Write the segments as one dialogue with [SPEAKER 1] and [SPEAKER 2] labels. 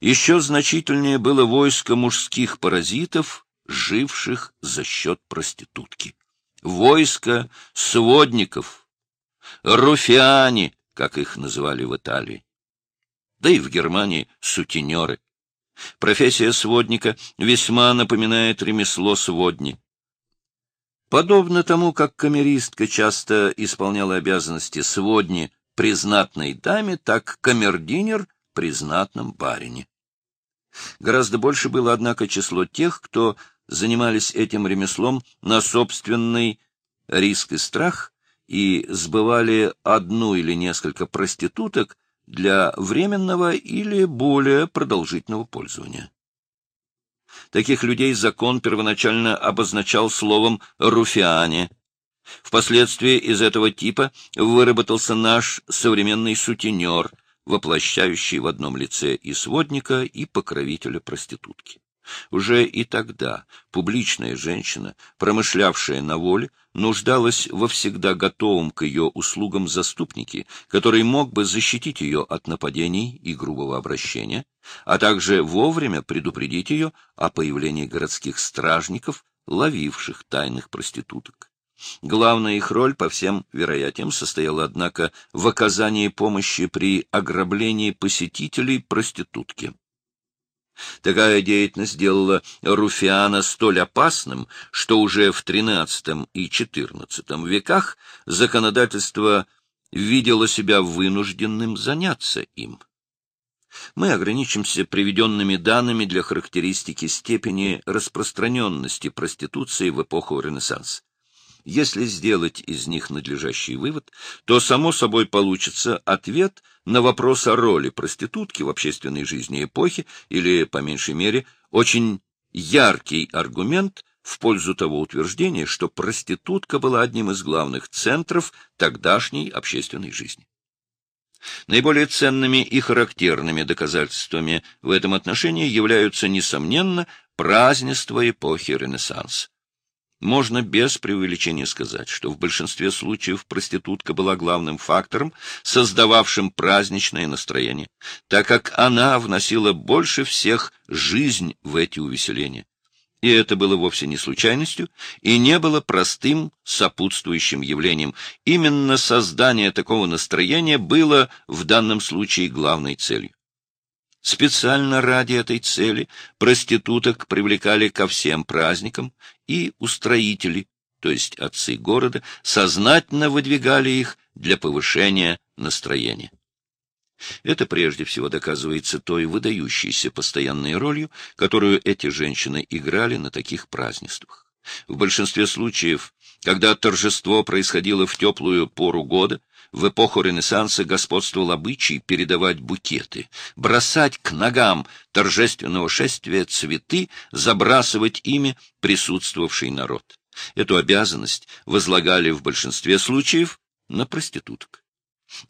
[SPEAKER 1] Еще значительнее было войско мужских паразитов, живших за счет проститутки. Войско сводников, руфиане, как их называли в Италии. Да и в Германии сутенеры. Профессия сводника весьма напоминает ремесло сводни. Подобно тому, как камеристка часто исполняла обязанности сводни при знатной даме, так камердинер при знатном барине. Гораздо больше было, однако, число тех, кто занимались этим ремеслом на собственный риск и страх и сбывали одну или несколько проституток для временного или более продолжительного пользования. Таких людей закон первоначально обозначал словом «руфиане». Впоследствии из этого типа выработался наш современный сутенер, воплощающий в одном лице и сводника, и покровителя проститутки. Уже и тогда публичная женщина, промышлявшая на воле, нуждалась во всегда готовом к ее услугам заступнике, который мог бы защитить ее от нападений и грубого обращения, а также вовремя предупредить ее о появлении городских стражников, ловивших тайных проституток. Главная их роль, по всем вероятиям, состояла, однако, в оказании помощи при ограблении посетителей проститутки. Такая деятельность сделала Руфиана столь опасным, что уже в XIII и XIV веках законодательство видело себя вынужденным заняться им. Мы ограничимся приведенными данными для характеристики степени распространенности проституции в эпоху Ренессанса. Если сделать из них надлежащий вывод, то само собой получится ответ на вопрос о роли проститутки в общественной жизни эпохи или, по меньшей мере, очень яркий аргумент в пользу того утверждения, что проститутка была одним из главных центров тогдашней общественной жизни. Наиболее ценными и характерными доказательствами в этом отношении являются, несомненно, празднества эпохи Ренессанса. Можно без преувеличения сказать, что в большинстве случаев проститутка была главным фактором, создававшим праздничное настроение, так как она вносила больше всех жизнь в эти увеселения. И это было вовсе не случайностью и не было простым сопутствующим явлением. Именно создание такого настроения было в данном случае главной целью. Специально ради этой цели проституток привлекали ко всем праздникам, и устроители, то есть отцы города, сознательно выдвигали их для повышения настроения. Это прежде всего доказывается той выдающейся постоянной ролью, которую эти женщины играли на таких празднествах. В большинстве случаев, когда торжество происходило в теплую пору года, в эпоху Ренессанса господствовал обычай передавать букеты, бросать к ногам торжественного шествия цветы, забрасывать ими присутствовавший народ. Эту обязанность возлагали в большинстве случаев на проституток.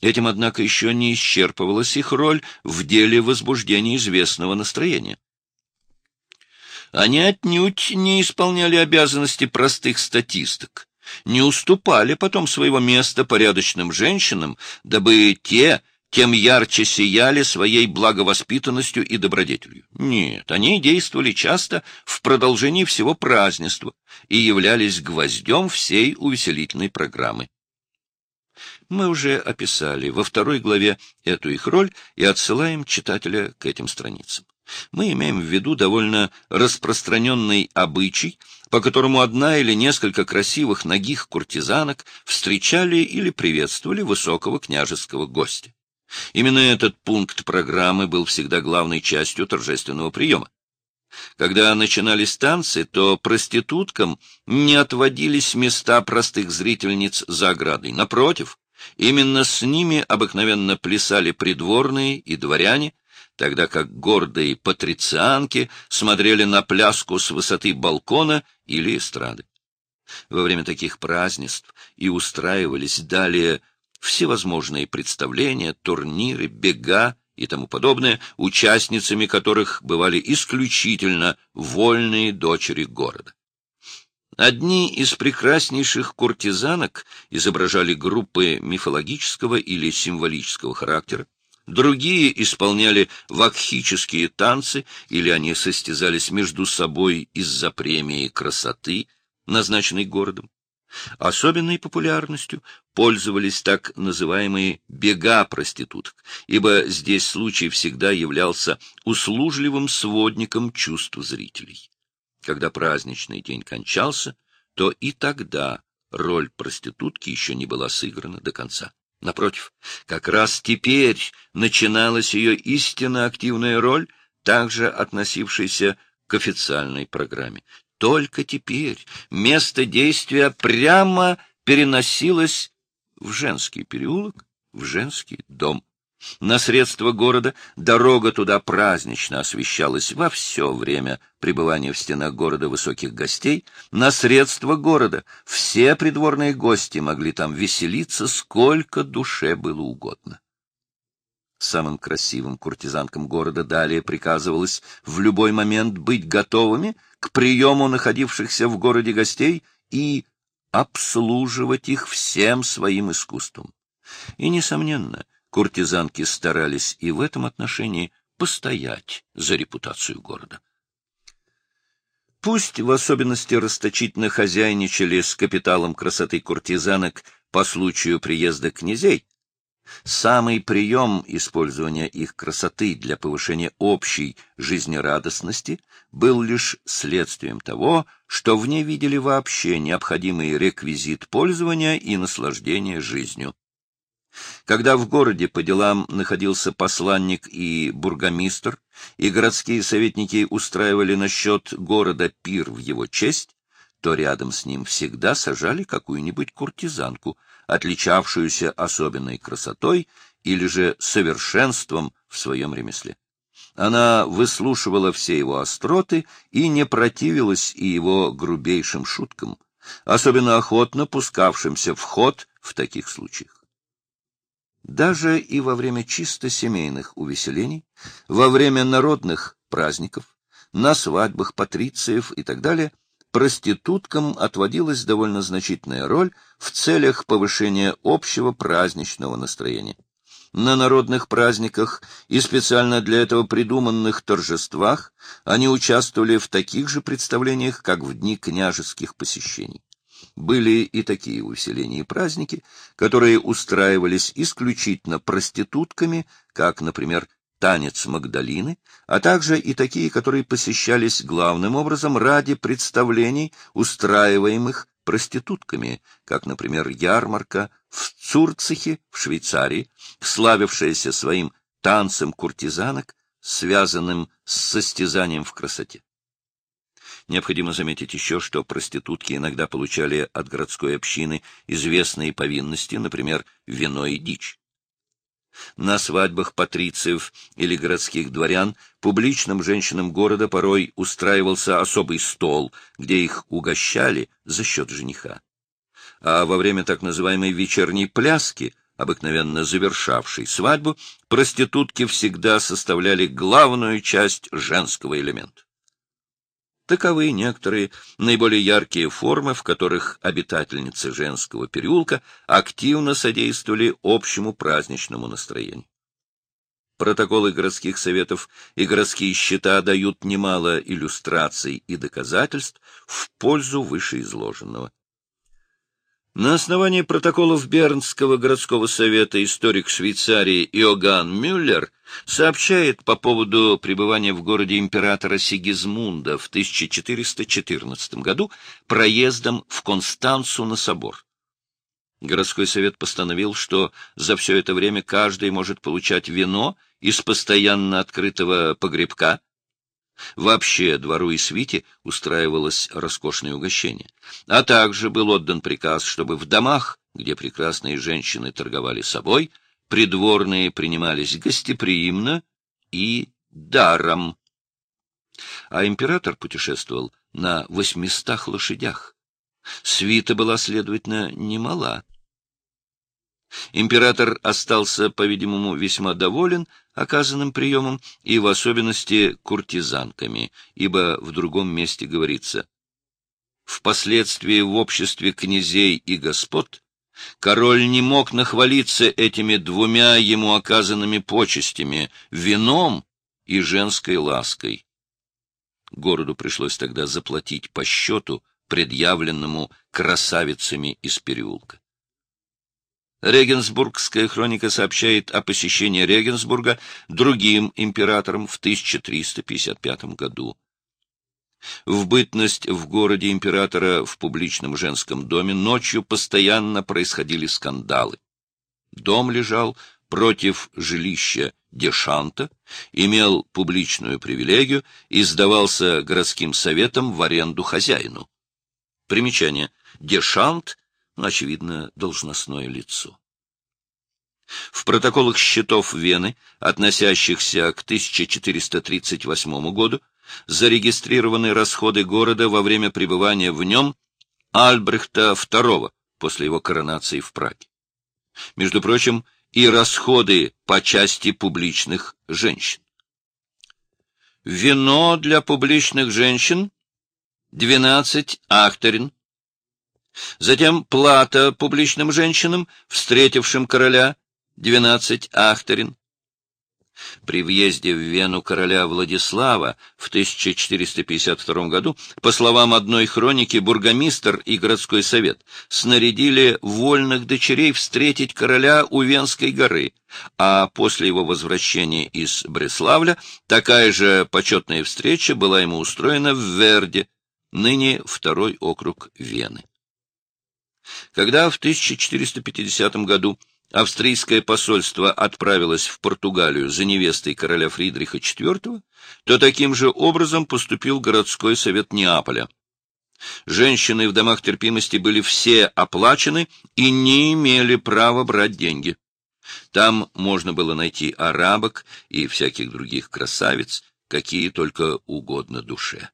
[SPEAKER 1] Этим, однако, еще не исчерпывалась их роль в деле возбуждения известного настроения. Они отнюдь не исполняли обязанности простых статисток, не уступали потом своего места порядочным женщинам, дабы те тем ярче сияли своей благовоспитанностью и добродетелью. Нет, они действовали часто в продолжении всего празднества и являлись гвоздем всей увеселительной программы. Мы уже описали во второй главе эту их роль и отсылаем читателя к этим страницам. Мы имеем в виду довольно распространенный обычай, по которому одна или несколько красивых ногих куртизанок встречали или приветствовали высокого княжеского гостя. Именно этот пункт программы был всегда главной частью торжественного приема. Когда начинались танцы, то проституткам не отводились места простых зрительниц за оградой. Напротив, именно с ними обыкновенно плясали придворные и дворяне, тогда как гордые патрицианки смотрели на пляску с высоты балкона или эстрады. Во время таких празднеств и устраивались далее всевозможные представления, турниры, бега и тому подобное, участницами которых бывали исключительно вольные дочери города. Одни из прекраснейших куртизанок изображали группы мифологического или символического характера, другие исполняли вакхические танцы, или они состязались между собой из-за премии красоты, назначенной городом. Особенной популярностью пользовались так называемые «бега проституток», ибо здесь случай всегда являлся услужливым сводником чувств зрителей. Когда праздничный день кончался, то и тогда роль проститутки еще не была сыграна до конца. Напротив, как раз теперь начиналась ее истинно активная роль, также относившаяся к официальной программе. Только теперь место действия прямо переносилось в женский переулок, в женский дом. На средства города дорога туда празднично освещалась во все время пребывания в стенах города высоких гостей. На средства города все придворные гости могли там веселиться, сколько душе было угодно. Самым красивым куртизанкам города далее приказывалось в любой момент быть готовыми к приему находившихся в городе гостей и обслуживать их всем своим искусством. И, несомненно, куртизанки старались и в этом отношении постоять за репутацию города. Пусть в особенности расточительно хозяйничали с капиталом красоты куртизанок по случаю приезда князей, Самый прием использования их красоты для повышения общей жизнерадостности был лишь следствием того, что в ней видели вообще необходимый реквизит пользования и наслаждения жизнью. Когда в городе по делам находился посланник и бургомистр, и городские советники устраивали насчет города пир в его честь, то рядом с ним всегда сажали какую-нибудь куртизанку, отличавшуюся особенной красотой или же совершенством в своем ремесле. Она выслушивала все его остроты и не противилась и его грубейшим шуткам, особенно охотно пускавшимся в ход в таких случаях. Даже и во время чисто семейных увеселений, во время народных праздников, на свадьбах патрициев и так далее – проституткам отводилась довольно значительная роль в целях повышения общего праздничного настроения. На народных праздниках и специально для этого придуманных торжествах они участвовали в таких же представлениях, как в дни княжеских посещений. Были и такие увеселения и праздники, которые устраивались исключительно проститутками, как, например, танец Магдалины, а также и такие, которые посещались главным образом ради представлений, устраиваемых проститутками, как, например, ярмарка в Цурцихе в Швейцарии, славившаяся своим танцем куртизанок, связанным с состязанием в красоте. Необходимо заметить еще, что проститутки иногда получали от городской общины известные повинности, например, вино и дичь. На свадьбах патрициев или городских дворян публичным женщинам города порой устраивался особый стол, где их угощали за счет жениха. А во время так называемой вечерней пляски, обыкновенно завершавшей свадьбу, проститутки всегда составляли главную часть женского элемента. Таковы некоторые наиболее яркие формы, в которых обитательницы женского переулка активно содействовали общему праздничному настроению. Протоколы городских советов и городские счета дают немало иллюстраций и доказательств в пользу вышеизложенного. На основании протоколов Бернского городского совета историк Швейцарии Иоганн Мюллер сообщает по поводу пребывания в городе императора Сигизмунда в 1414 году проездом в Констанцу на собор. Городской совет постановил, что за все это время каждый может получать вино из постоянно открытого погребка, Вообще двору и свите устраивалось роскошное угощение. А также был отдан приказ, чтобы в домах, где прекрасные женщины торговали собой, придворные принимались гостеприимно и даром. А император путешествовал на восьмистах лошадях. Свита была, следовательно, немала. Император остался, по-видимому, весьма доволен оказанным приемом и в особенности куртизанками, ибо в другом месте говорится «Впоследствии в обществе князей и господ Король не мог нахвалиться этими двумя ему оказанными почестями — вином и женской лаской. Городу пришлось тогда заплатить по счету, предъявленному красавицами из переулка. Регенсбургская хроника сообщает о посещении Регенсбурга другим императором в 1355 году. В бытность в городе императора в публичном женском доме ночью постоянно происходили скандалы. Дом лежал против жилища Дешанта, имел публичную привилегию и сдавался городским советом в аренду хозяину. Примечание. Дешант, очевидно, должностное лицо. В протоколах счетов Вены, относящихся к 1438 году, зарегистрированы расходы города во время пребывания в нем Альбрехта II после его коронации в Праге. Между прочим, и расходы по части публичных женщин. Вино для публичных женщин — 12 ахтерин. Затем плата публичным женщинам, встретившим короля — 12 ахтерин. При въезде в Вену короля Владислава в 1452 году, по словам одной хроники, бургомистр и городской совет снарядили вольных дочерей встретить короля у Венской горы, а после его возвращения из Бреславля такая же почетная встреча была ему устроена в Верде, ныне второй округ Вены. Когда в 1450 году австрийское посольство отправилось в Португалию за невестой короля Фридриха IV, то таким же образом поступил городской совет Неаполя. Женщины в домах терпимости были все оплачены и не имели права брать деньги. Там можно было найти арабок и всяких других красавиц, какие только угодно душе.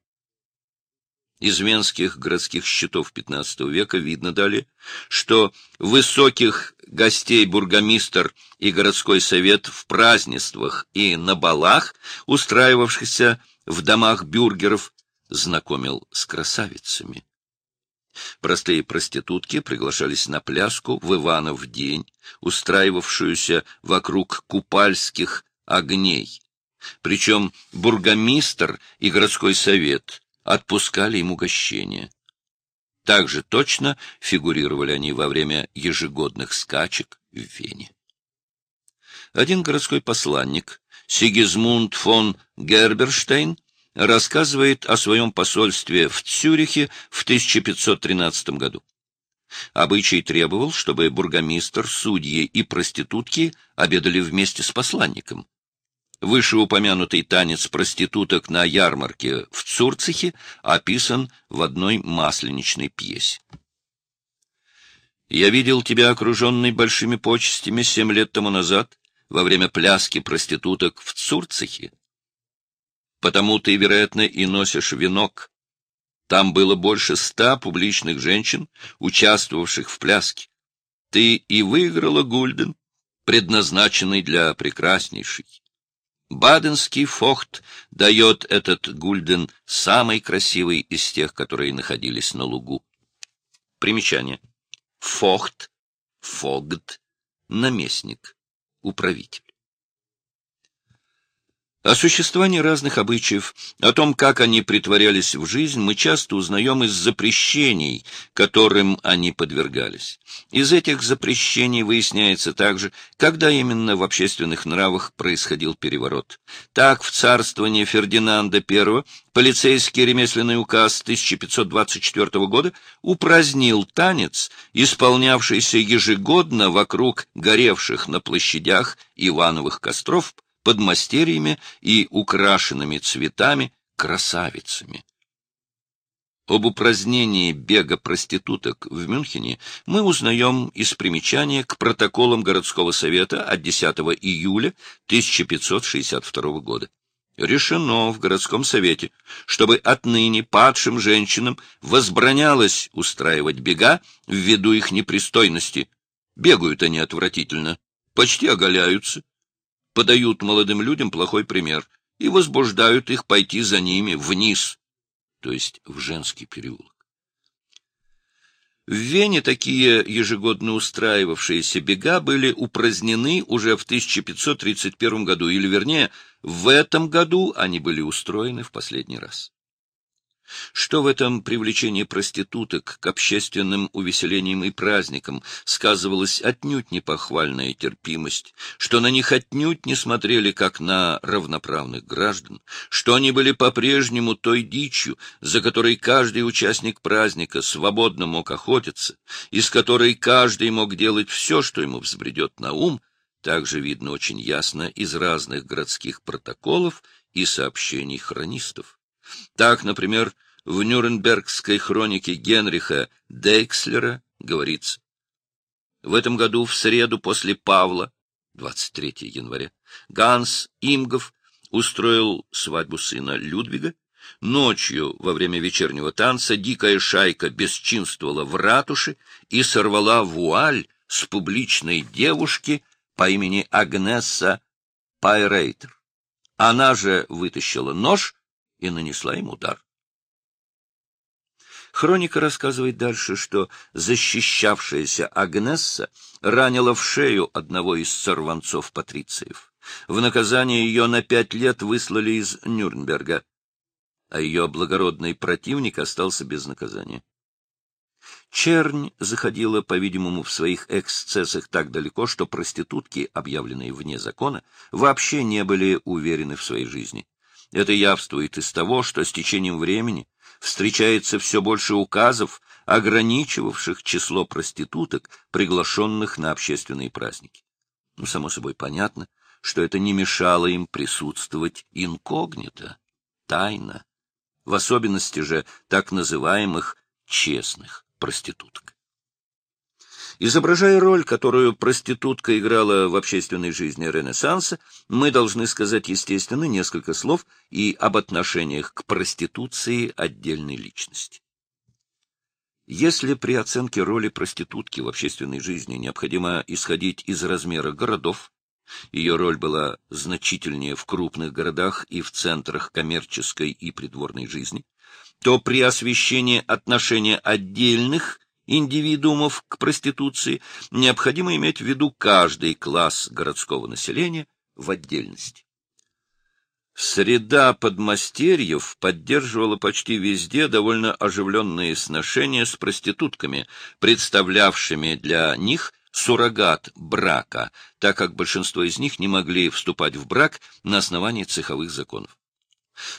[SPEAKER 1] Из венских городских счетов XV века видно далее, что высоких гостей бургомистр и городской совет в празднествах и на балах, устраивавшихся в домах бюргеров, знакомил с красавицами. Простые проститутки приглашались на пляску в Иванов день, устраивавшуюся вокруг купальских огней. Причем бургомистр и городской совет отпускали им угощение. Также точно фигурировали они во время ежегодных скачек в Вене. Один городской посланник, Сигизмунд фон Герберштейн, рассказывает о своем посольстве в Цюрихе в 1513 году. Обычай требовал, чтобы бургомистр, судьи и проститутки обедали вместе с посланником. Вышеупомянутый танец проституток на ярмарке в Цурцихе описан в одной масленичной пьесе. «Я видел тебя, окруженный большими почестями, семь лет тому назад, во время пляски проституток в Цурцихе. Потому ты, вероятно, и носишь венок. Там было больше ста публичных женщин, участвовавших в пляске. Ты и выиграла гульден, предназначенный для прекраснейшей. Баденский фохт дает этот гульден самый красивый из тех, которые находились на лугу. Примечание. Фохт, фогд, наместник, управитель. О существовании разных обычаев, о том, как они притворялись в жизнь, мы часто узнаем из запрещений, которым они подвергались. Из этих запрещений выясняется также, когда именно в общественных нравах происходил переворот. Так, в царствовании Фердинанда I полицейский ремесленный указ 1524 года упразднил танец, исполнявшийся ежегодно вокруг горевших на площадях Ивановых костров под мастерьями и украшенными цветами красавицами. Об упразднении бега проституток в Мюнхене мы узнаем из примечания к протоколам городского совета от 10 июля 1562 года. Решено в городском совете, чтобы отныне падшим женщинам возбранялось устраивать бега ввиду их непристойности. Бегают они отвратительно, почти оголяются, подают молодым людям плохой пример и возбуждают их пойти за ними вниз, то есть в женский переулок. В Вене такие ежегодно устраивавшиеся бега были упразднены уже в 1531 году, или, вернее, в этом году они были устроены в последний раз. Что в этом привлечении проституток к общественным увеселениям и праздникам сказывалась отнюдь непохвальная терпимость, что на них отнюдь не смотрели как на равноправных граждан, что они были по-прежнему той дичью, за которой каждый участник праздника свободно мог охотиться, из которой каждый мог делать все, что ему взбредет на ум, также видно очень ясно из разных городских протоколов и сообщений хронистов. Так, например, в Нюрнбергской хронике Генриха Дейкслера говорится. В этом году, в среду после Павла, 23 января, Ганс Имгов устроил свадьбу сына Людвига. Ночью, во время вечернего танца, дикая шайка бесчинствовала в ратуше и сорвала вуаль с публичной девушки по имени Агнесса Пайрейтер. Она же вытащила нож и нанесла им удар. Хроника рассказывает дальше, что защищавшаяся Агнесса ранила в шею одного из сорванцов-патрициев. В наказание ее на пять лет выслали из Нюрнберга, а ее благородный противник остался без наказания. Чернь заходила, по-видимому, в своих эксцессах так далеко, что проститутки, объявленные вне закона, вообще не были уверены в своей жизни. Это явствует из того, что с течением времени встречается все больше указов, ограничивавших число проституток, приглашенных на общественные праздники. Ну, само собой понятно, что это не мешало им присутствовать инкогнито, тайно, в особенности же так называемых честных проституток. Изображая роль, которую проститутка играла в общественной жизни Ренессанса, мы должны сказать, естественно, несколько слов и об отношениях к проституции отдельной личности. Если при оценке роли проститутки в общественной жизни необходимо исходить из размера городов, ее роль была значительнее в крупных городах и в центрах коммерческой и придворной жизни, то при освещении отношения отдельных индивидуумов к проституции, необходимо иметь в виду каждый класс городского населения в отдельности. Среда подмастерьев поддерживала почти везде довольно оживленные сношения с проститутками, представлявшими для них суррогат брака, так как большинство из них не могли вступать в брак на основании цеховых законов.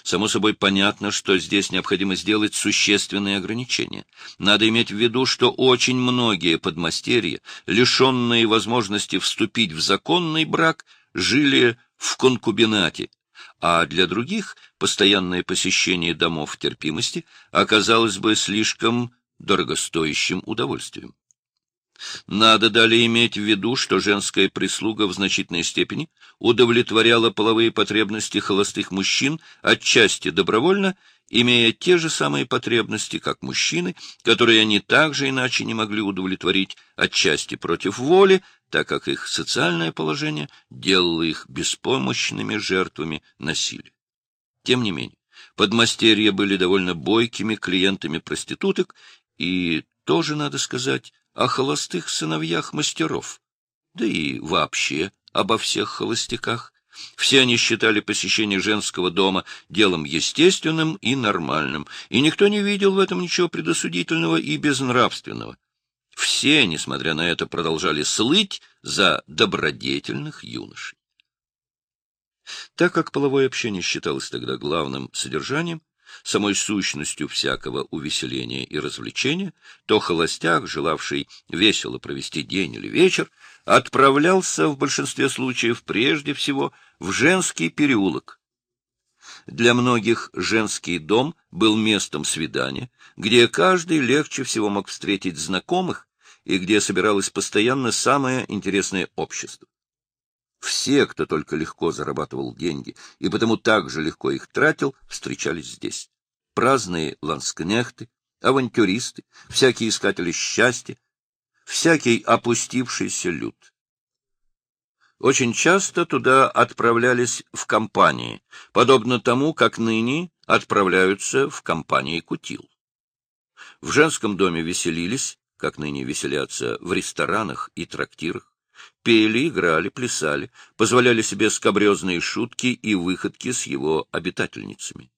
[SPEAKER 1] Само собой понятно, что здесь необходимо сделать существенные ограничения. Надо иметь в виду, что очень многие подмастерья, лишенные возможности вступить в законный брак, жили в конкубинате, а для других постоянное посещение домов терпимости оказалось бы слишком дорогостоящим удовольствием. Надо далее иметь в виду, что женская прислуга в значительной степени удовлетворяла половые потребности холостых мужчин отчасти добровольно, имея те же самые потребности, как мужчины, которые они также иначе не могли удовлетворить отчасти против воли, так как их социальное положение делало их беспомощными жертвами насилия. Тем не менее, подмастерья были довольно бойкими клиентами проституток, и тоже, надо сказать, о холостых сыновьях мастеров, да и вообще обо всех холостяках. Все они считали посещение женского дома делом естественным и нормальным, и никто не видел в этом ничего предосудительного и безнравственного. Все, несмотря на это, продолжали слыть за добродетельных юношей. Так как половое общение считалось тогда главным содержанием, самой сущностью всякого увеселения и развлечения, то холостяк, желавший весело провести день или вечер, отправлялся в большинстве случаев прежде всего в женский переулок. Для многих женский дом был местом свидания, где каждый легче всего мог встретить знакомых и где собиралось постоянно самое интересное общество. Все, кто только легко зарабатывал деньги и потому так же легко их тратил, встречались здесь. Праздные ланскнехты, авантюристы, всякие искатели счастья, всякий опустившийся люд. Очень часто туда отправлялись в компании, подобно тому, как ныне отправляются в компании кутил. В женском доме веселились, как ныне веселятся в ресторанах и трактирах, пели, играли, плясали, позволяли себе скобрезные шутки и выходки с его обитательницами.